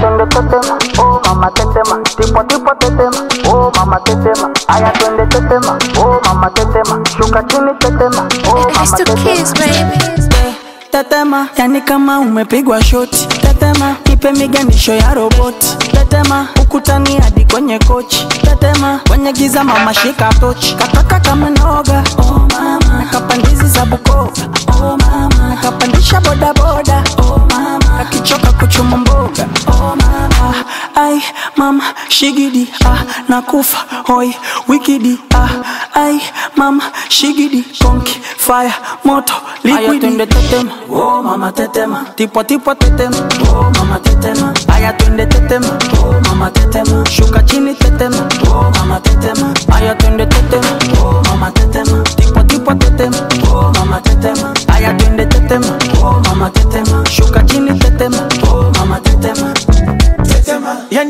twende tetema, oh mama tetema, tipo tipo tetema, oh mama tetema, aya twende tetema, oh mama tetema, shuka chini tetema, oh mama tetema. Tetema, yani kama umepigwa shoti. Tetema, ipe miganisho ya roboti. Tetema, ukutani hadi kwenye kochi. Tetema, kwenye giza mama shika tochi. Kataka kama noga, oh mama, nakapandizi za Bukoba, oh mama, nakapandisha bodaboda, akichoka kuchuma mboga. Oh mama. Ai mama. Shigidi. Ah nakufa. Hoi wikidi. Ah ai mama. Shigidi. Konki. Fire. Moto. Liquidi. tetema. Oh mama tetema. Tipo tipo tetema. Oh mama tetema. Aya twende tetema. Oh mama tetema. Shuka chini tetema. Oh mama tetema. Aya twende tetema. Oh mama tetema. Tipo tipo tetema. oh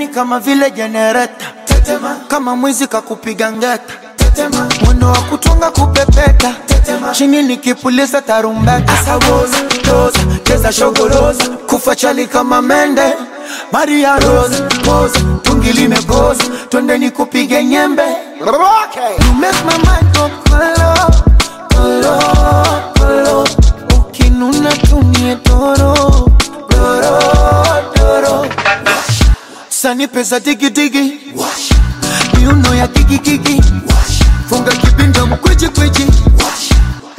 yani kama vile jenereta tetema. Kama mwizi kakupiga ngeta. Tetema. Mwendo wa kutunga kupepeta tetema. Chini nikipuliza tarumbeta. Asawoza toza cheza shogoroza kufa chali kama mende. Maria rosa poza tungi limekoza twende nikupige nyembe sani pesa digidigi miuno ya gigigigi funga kibinda mkwijikwijji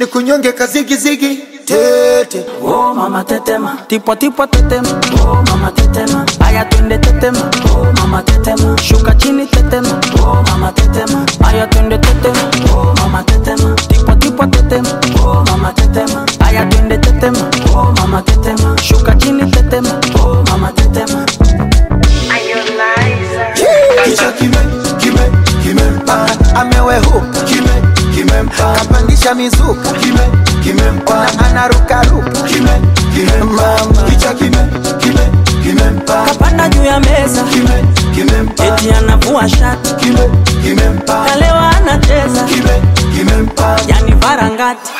ni kunyonge kazigizigi tete. Oh mama tetema. Tipwa tipwa tetema. Oh mama tetema. Aya twende tetema. Oh mama tetema. Shuka chini tetema. Oh mama tetema. Aya twende tetema kapandisha mizuka. Kime kimempa anarukaruka kime kimempa kicha kime kime kimempa kapanda juu ya meza. Kime kimempa eti anavua shati. Kime kimempa kalewa anacheza. Kime kimempa yani varangati